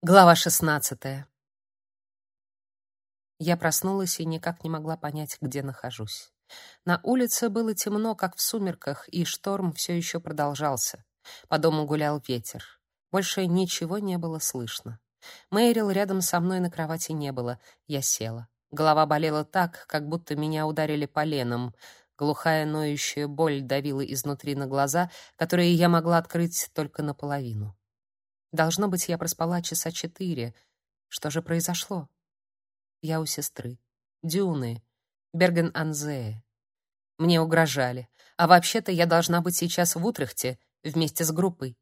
Глава 16. Я проснулась и никак не могла понять, где нахожусь. На улице было темно, как в сумерках, и шторм все еще продолжался. По дому гулял ветер. Больше ничего не было слышно. Мэрил рядом со мной на кровати не было. Я села. Голова болела так, как будто меня ударили поленом. Глухая ноющая боль давила изнутри на глаза, которые я могла открыть только наполовину. Должно быть, я проспала часа четыре. Что же произошло? Я у сестры. Дюны. Берген-Анзее. Мне угрожали. А вообще-то я должна быть сейчас в Утрехте вместе с группой.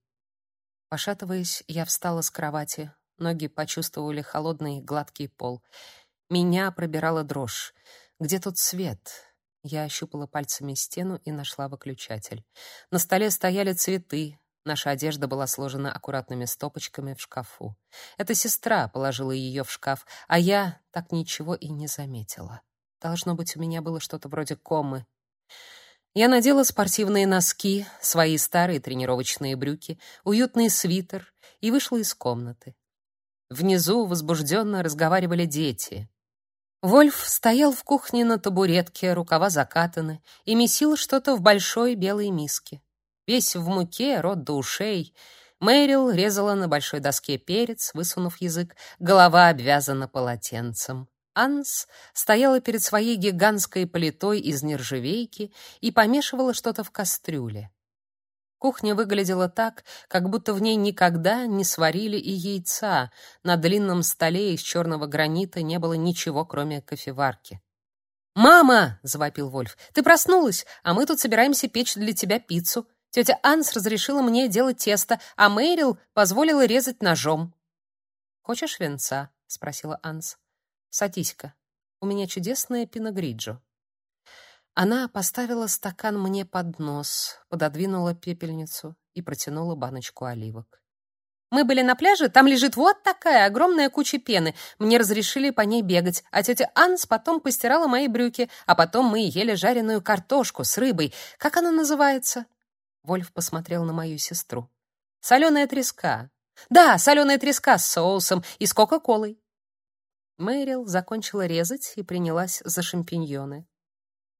Пошатываясь, я встала с кровати. Ноги почувствовали холодный гладкий пол. Меня пробирала дрожь. Где тут свет? Я ощупала пальцами стену и нашла выключатель. На столе стояли цветы, Наша одежда была сложена аккуратными стопочками в шкафу. Эта сестра положила ее в шкаф, а я так ничего и не заметила. Должно быть, у меня было что-то вроде комы. Я надела спортивные носки, свои старые тренировочные брюки, уютный свитер и вышла из комнаты. Внизу возбужденно разговаривали дети. Вольф стоял в кухне на табуретке, рукава закатаны, и месил что-то в большой белой миске. Весь в муке, рот до ушей. Мэрил резала на большой доске перец, высунув язык, голова обвязана полотенцем. Анс стояла перед своей гигантской плитой из нержавейки и помешивала что-то в кастрюле. Кухня выглядела так, как будто в ней никогда не сварили и яйца. На длинном столе из черного гранита не было ничего, кроме кофеварки. «Мама!» — завопил Вольф. «Ты проснулась, а мы тут собираемся печь для тебя пиццу. Тетя Анс разрешила мне делать тесто, а Мэрил позволила резать ножом. «Хочешь венца?» — спросила Анс. «Садись-ка. У меня чудесная пиногриджо». Она поставила стакан мне под нос, пододвинула пепельницу и протянула баночку оливок. Мы были на пляже, там лежит вот такая огромная куча пены. Мне разрешили по ней бегать, а тетя Анс потом постирала мои брюки, а потом мы ели жареную картошку с рыбой. Как она называется? Вольф посмотрел на мою сестру. Соленая треска. Да, соленая треска с соусом и с кока-колой. Мэрил закончила резать и принялась за шампиньоны.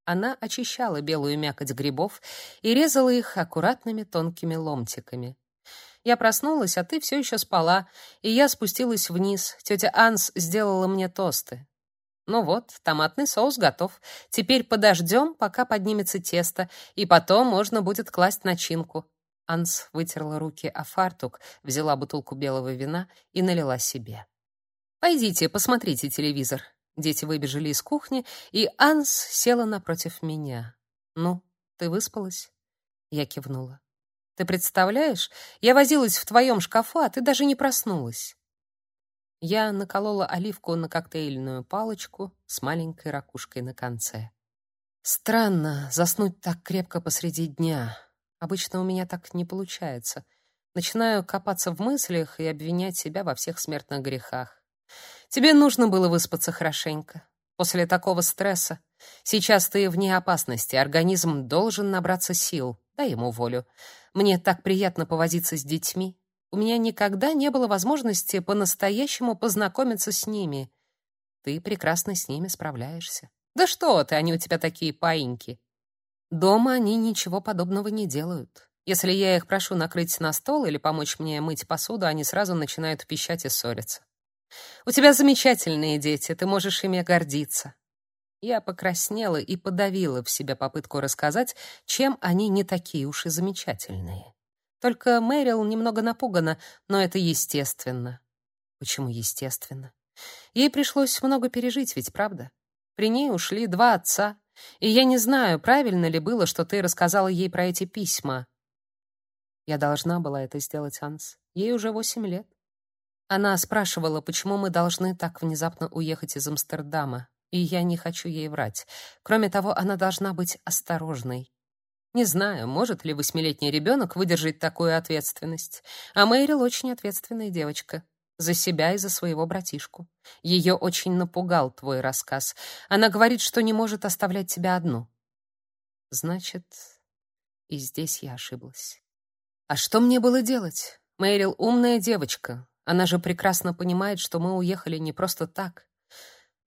Она очищала белую мякоть грибов и резала их аккуратными тонкими ломтиками. Я проснулась, а ты все еще спала, и я спустилась вниз. Тетя Анс сделала мне тосты. Ну вот, томатный соус готов. Теперь подождем, пока поднимется тесто, и потом можно будет класть начинку. Анс вытерла руки о фартук, взяла бутылку белого вина и налила себе. Пойдите, посмотрите телевизор. Дети выбежали из кухни, и Анс села напротив меня. Ну, ты выспалась? Я кивнула. Ты представляешь, я возилась в твоем шкафу, а ты даже не проснулась. Я наколола оливку на коктейльную палочку с маленькой ракушкой на конце. Странно заснуть так крепко посреди дня. Обычно у меня так не получается. Начинаю копаться в мыслях и обвинять себя во всех смертных грехах. Тебе нужно было выспаться хорошенько. После такого стресса. Сейчас ты вне опасности, организм должен набраться сил. Дай ему волю. Мне так приятно повозиться с детьми. У меня никогда не было возможности по-настоящему познакомиться с ними. Ты прекрасно с ними справляешься. Да что ты, они у тебя такие паиньки. Дома они ничего подобного не делают. Если я их прошу накрыть на стол или помочь мне мыть посуду, они сразу начинают пищать и ссориться. У тебя замечательные дети, ты можешь ими гордиться. Я покраснела и подавила в себе попытку рассказать, чем они не такие уж и замечательные. Только Мэрил немного напугана, но это естественно. Почему естественно? Ей пришлось много пережить, ведь правда? При ней ушли два отца, и я не знаю, правильно ли было, что ты рассказала ей про эти письма. Я должна была это сделать, Анс. Ей уже восемь лет. Она спрашивала, почему мы должны так внезапно уехать из Амстердама, и я не хочу ей врать. Кроме того, она должна быть осторожной. Не знаю, может ли восьмилетний ребенок выдержать такую ответственность. А Мэрил очень ответственная девочка. За себя и за своего братишку. Ее очень напугал твой рассказ. Она говорит, что не может оставлять тебя одну. Значит, и здесь я ошиблась. А что мне было делать? Мэрил умная девочка. Она же прекрасно понимает, что мы уехали не просто так.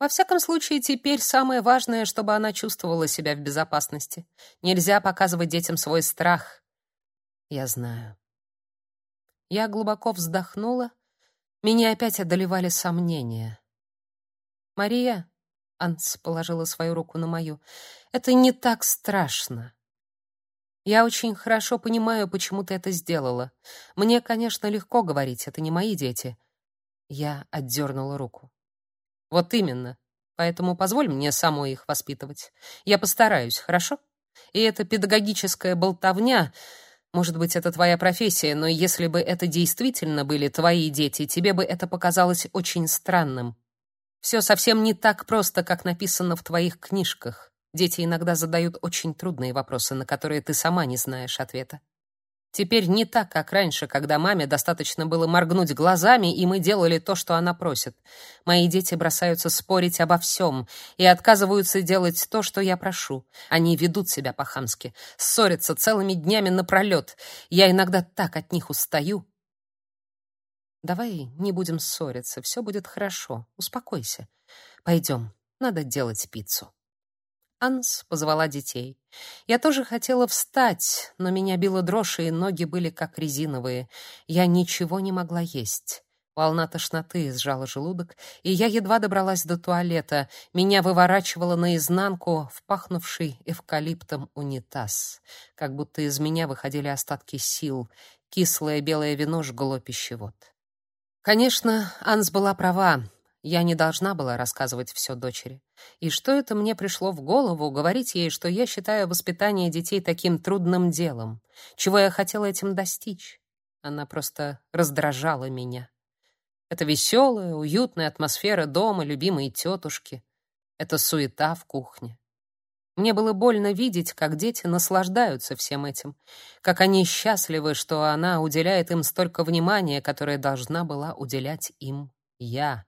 Во всяком случае, теперь самое важное, чтобы она чувствовала себя в безопасности. Нельзя показывать детям свой страх. Я знаю. Я глубоко вздохнула. Меня опять одолевали сомнения. «Мария», — Анс положила свою руку на мою, — «это не так страшно. Я очень хорошо понимаю, почему ты это сделала. Мне, конечно, легко говорить, это не мои дети». Я отдернула руку. «Вот именно. Поэтому позволь мне самой их воспитывать. Я постараюсь, хорошо? И эта педагогическая болтовня может быть, это твоя профессия, но если бы это действительно были твои дети, тебе бы это показалось очень странным. Все совсем не так просто, как написано в твоих книжках. Дети иногда задают очень трудные вопросы, на которые ты сама не знаешь ответа. Теперь не так, как раньше, когда маме достаточно было моргнуть глазами, и мы делали то, что она просит. Мои дети бросаются спорить обо всем и отказываются делать то, что я прошу. Они ведут себя по-хамски, ссорятся целыми днями напролет. Я иногда так от них устаю. Давай не будем ссориться, все будет хорошо. Успокойся. Пойдем, надо делать пиццу. Анс позвала детей. Я тоже хотела встать, но меня била дрожь, и ноги были как резиновые. Я ничего не могла есть. Волна тошноты сжала желудок, и я едва добралась до туалета. Меня выворачивало наизнанку в пахнувший эвкалиптом унитаз. Как будто из меня выходили остатки сил. Кислое белое вино жгло пищевод. Конечно, Анс была права. Я не должна была рассказывать все дочери. И что это мне пришло в голову говорить ей, что я считаю воспитание детей таким трудным делом? Чего я хотела этим достичь? Она просто раздражала меня. Это веселая, уютная атмосфера дома любимой тетушки. Это суета в кухне. Мне было больно видеть, как дети наслаждаются всем этим, как они счастливы, что она уделяет им столько внимания, которое должна была уделять им я.